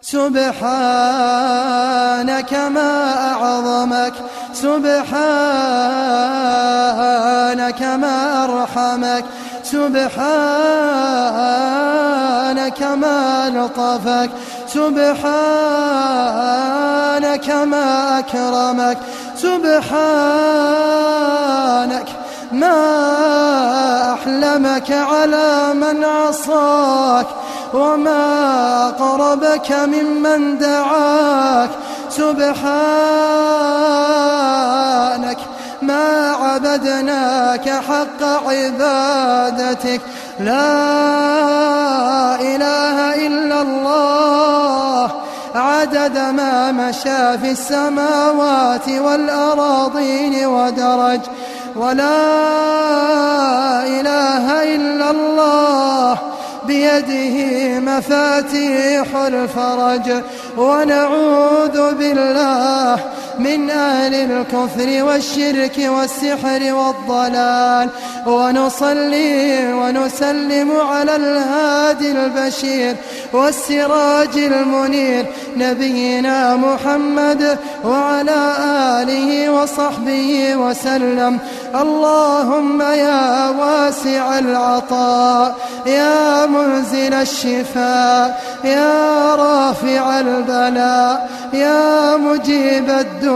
سبحانك ما أعظمك سبحانك ما أرحمك سبحانك ما لطفك سبحانك ما أكرمك سبحانك ما أحلمك على من عصاك. وما قربك ممن دعاك سبحانك ما عبدناك حق عبادتك لا إله إلا الله عدد ما مشى في السماوات والأراضين ودرج ولا إله إلا الله بيده مفاتيح الفرج ونعوذ بالله من أهل الكفر والشرك والسحر والضلال. ونصلي ونسلم على الهادي البشير والسراج المنير نبينا محمد وعلى آله وصحبه وسلم. اللهم يا واسع العطاء يا منزل الشفاء يا رافع البلاء يا مجيب الدعاء.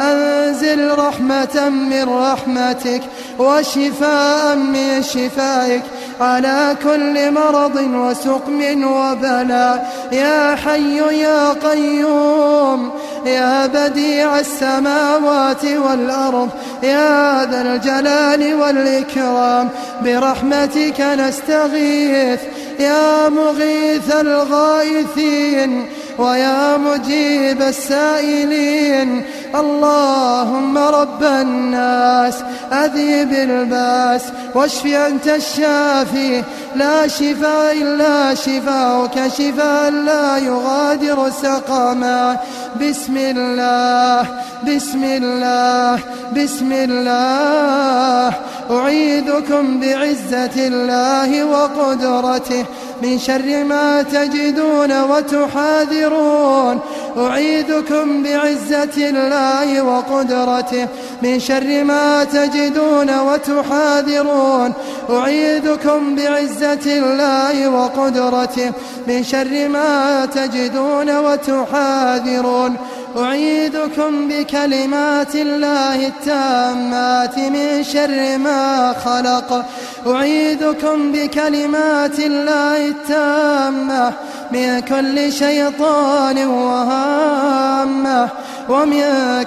أنزل رحمة من رحمتك وشفاء من شفائك على كل مرض وسقم وبلاء. يا حي يا قيوم يا بديع السماوات والأرض يا ذا الجلال والإكرام برحمتك نستغيث يا مغيث الغائثين ويا مجيب السائلين اللهم رب الناس أذيب الباس واشف أنت الشافي. لا شفاء إلا شفاؤك شفاء لا يغادر سقما. بسم الله بسم الله بسم الله أعيذكم بعزة الله وقدرته من شر ما تجدون وتحاذرون أعيذكم بعزة الله وقدرته من شر ما تجدون وتحاذرون أعيذكم بعزة الله وقدرته من شر ما تجدون وتحاذرون أعيذكم بكلمات الله التامات من شر ما خلق. أعيذكم بكلمات الله التامة من كل شيطان وهامة ومن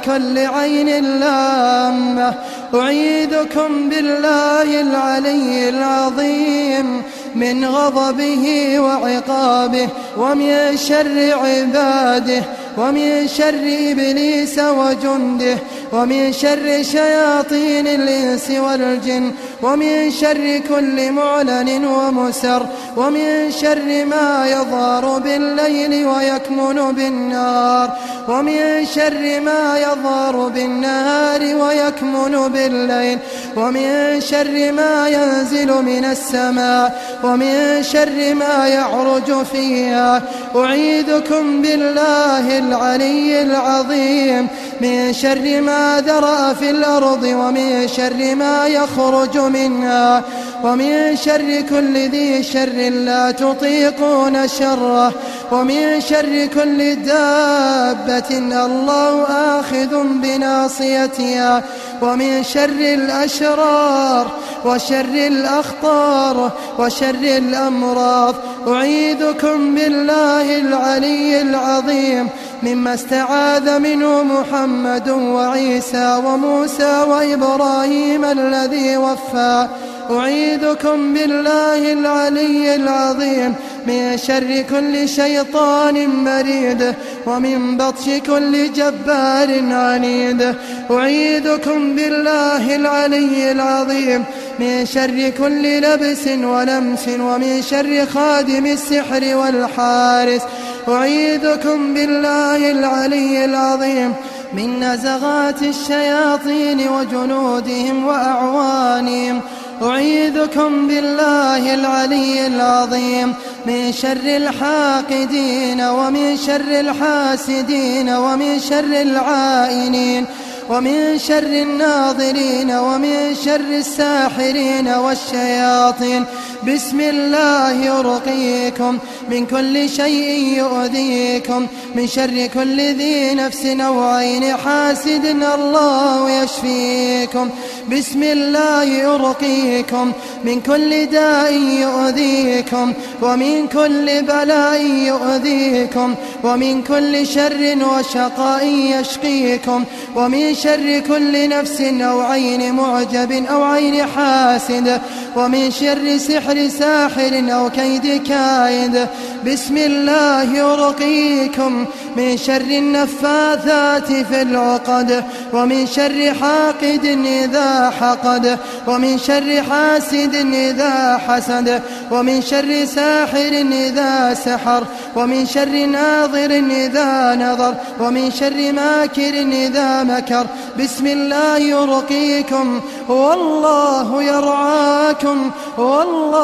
كل عين لامة. أعيذكم بالله العلي العظيم من غضبه وعقابه ومن شر عباده ومن شر إبليس وجنده ومن شر شياطين الإنس والجن ومن شر كل معلن ومسر ومن شر ما يظهر بالليل ويكمن بالنار ومن شر ما يظهر بالنهار ويكمن بالليل ومن شر ما ينزل من السماء ومن شر ما يعرج فيها. أعيذكم بالله العلي العظيم. من شر ما ذرأ في الأرض ومن شر ما يخرج منها ومن شر كل ذي شر لا تطيقون شره ومن شر كل دابة الله آخذ بناصيتها ومن شر الأشرار وشر الأخطار وشر الأمراض. أعيذكم بالله العلي العظيم. مما استعاذ منه محمد وعيسى وموسى وإبراهيم الذي وفى. أعيذكم بالله العلي العظيم. من شر كل شيطان مريد ومن بطش كل جبار عنيد. أعيذكم بالله العلي العظيم. من شر كل لبس ولمس ومن شر خادم السحر والحارس. أعيذكم بالله العلي العظيم. من نزغات الشياطين وجنودهم وأعوانهم. أعيذكم بالله العلي العظيم. من شر الحاقدين ومن شر الحاسدين ومن شر العائنين ومن شر الناظرين ومن شر الساحرين والشياطين بسم الله أرقيكم من كل شيء يؤذيكم من شر كل ذي نفس أو عين حاسد الله يشفيكم. بسم الله أرقيكم من كل داء يؤذيكم ومن كل بلاء يؤذيكم ومن كل شر وشقاء يشقيكم ومن شر كل نفس أو عين معجب أو عين حاسد ومن شر سحر ساحر أو كيد كائد بسم الله يرقيكم من شر النفاثات في العقد ومن شر حاقد إذا حقد ومن شر حاسد إذا حسد ومن شر ساحر إذا سحر ومن شر ناظر إذا نظر ومن شر ماكر إذا مكر. بسم الله يرقيكم والله يرعاكم والله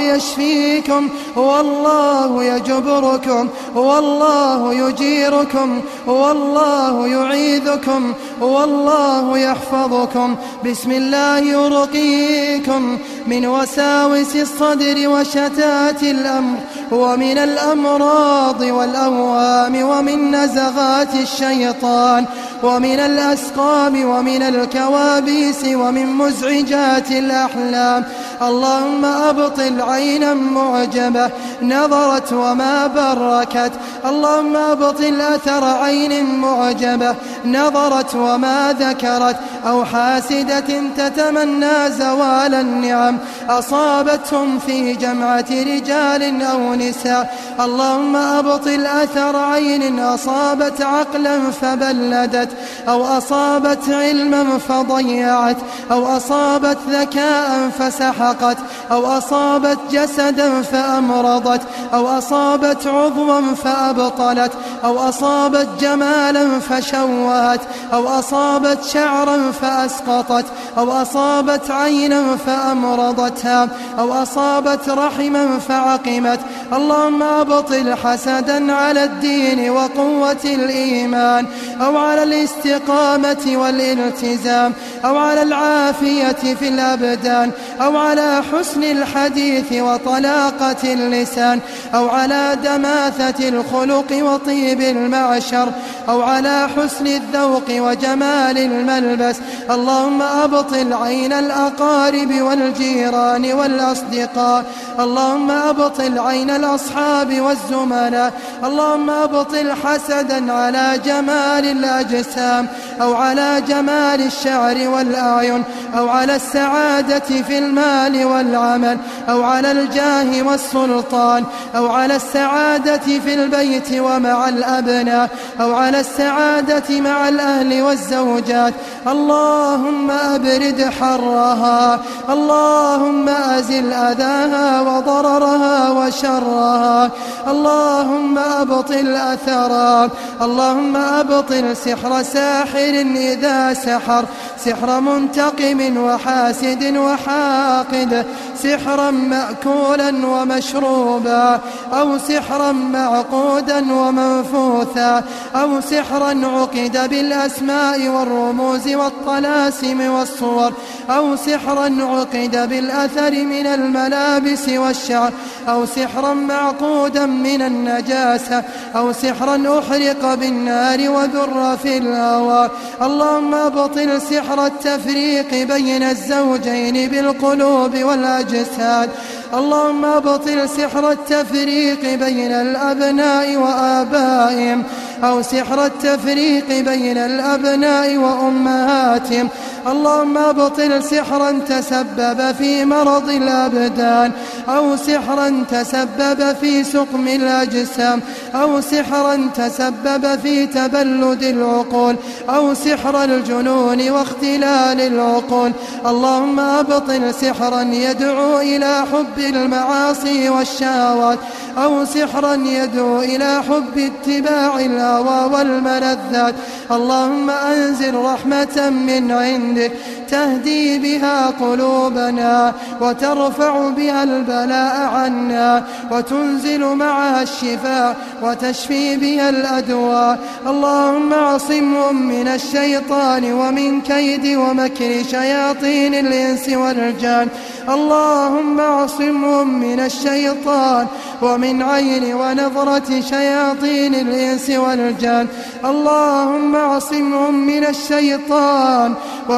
يشفيكم والله يجبركم والله يجيركم والله يعيذكم والله يحفظكم. بسم الله يرقيكم من وساوس الصدر وشتات الأمر ومن الأمراض والأوهام ومن نزغات الشيطان ومن الأسقام ومن الكوابيس ومن مزعجات الأحلام. اللهم أبطل عينا معجبة نظرت وما بركت. اللهم أبطل أثر عين معجبة نظرت وما ذكرت. أو حاسدة تتمنى زوال النعم أصابتهم في جمعة رجال أو نساء. اللهم أبطل أثر عين أصابت عقلا فبلدت أو أصابت علما فضيعت أو أصابت ذكاء فسحقت أو أصابت جسدا فأمرضت أو أصابت عضوا فأبطلت أو أصابت جمالا فشوهت أو أصابت شعرا فأسقطت أو أصابت عينا فأمرضتها أو أصابت رحما فعقمت. اللهم أبطل حسدا على الدين وقوة الإيمان أو على الاستقامة والالتزام أو على العافية في الأبدان أو على حسن الحديث وطلاقة اللسان أو على دماثة الخلق وطيب المعشر أو على حسن الذوق وجمال الملبس. اللهم أبطل عين الأقارب والجيران والأصدقاء. اللهم أبطل عين الأصحاب والزملاء. اللهم أبطل حسدا على جمال الأجسام أو على جمال الشعر والأعين أو على السعادة في المال والعمل أو على الجاه والسلطان أو على السعادة في البيت ومع الأبناء أو على السعادة مع الأهل والزوجات. اللهم أبرد حرها. اللهم أزل أذاها وضررها. وشرها. اللهم أبطل أثرا. اللهم أبطل سحر ساحر إذا سحر. سحر منتقم وحاسد وحاقد. سحرا مأكولا ومشروبا. أو سحرا معقودا ومنفوثا. أو سحرا عقد بالأسماء والرموز والطلاسم والصور. أو سحرا عقد بالأثر من الملابس والشعر. أو سحرا معقودا من النجاسة أو سحرا أحرق بالنار وذر في الهوى. اللهم أبطل سحر التفريق بين الزوجين بالقلوب والأجساد. اللهم أبطل سحر التفريق بين الأبناء وآبائهم أو سحر التفريق بين الأبناء وأمهاتهم. اللهم ابطل سحرا تسبب في مرض الأبدان أو سحرا تسبب في سقم الأجسام أو سحرا تسبب في تبلد العقول أو سحر الجنون واختلال العقول. اللهم أبطل سحرا يدعو إلى حب المعاصي والشهوات أو سحرا يدعو إلى حب اتباع الهوى والملذات. اللهم أنزل رحمة من عندك تهدي بها قلوبنا وترفع بها البلاء عنا وتنزل معها الشفاء وتشفي بها الأدواء اللهم اعصمهم من الشيطان ومن كيد ومكر شياطين الإنس والرجال اللهم اعصمهم من الشيطان ومن عين ونظرة شياطين الإنس والجان. اللهم اعصمهم من الشيطان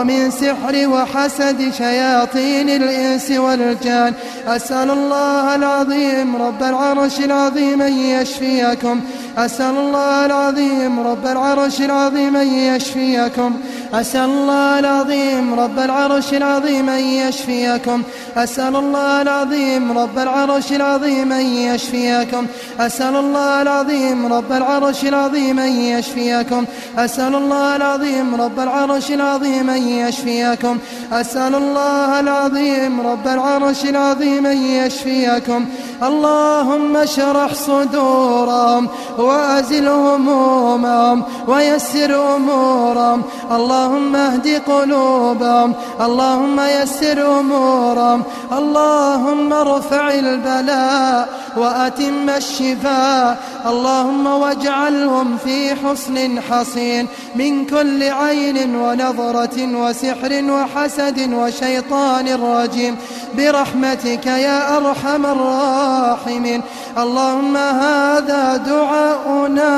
ومن سحر وحسد شياطين الإنس والجان. أسأل الله العظيم رب العرش العظيم أن يشفيكم. أسأل الله العظيم رب العرش العظيم أن يشفيكم. أسأل الله العظيم رب العرش العظيم أن يشفيكم. أسأل الله العظيم رب العرش العظيم أن يشفيكم. أسأل الله العظيم رب العرش العظيم أن يشفيكم. أسأل الله العظيم رب العرش العظيم أن يشفيكم. أسأل الله العظيم رب العرش العظيم أن يشفيكم. اللهم اشرح صدورهم وأزل همومهم ويسر أمورهم. اللهم اهد قلوبهم. اللهم يسر أمورهم. اللهم ارفع البلاء وأتم الشفاء. اللهم واجعلهم في حسن حصين من كل عين ونظرة وسحر وحسد وشيطان رجيم. برحمتك يا أرحم الراحمين. اللهم هذا دعاؤنا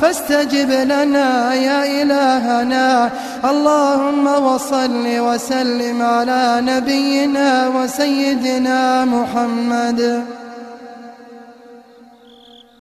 فاستجب لنا يا إلهنا. اللهم وصل وسلم على نبينا وسيدنا محمد.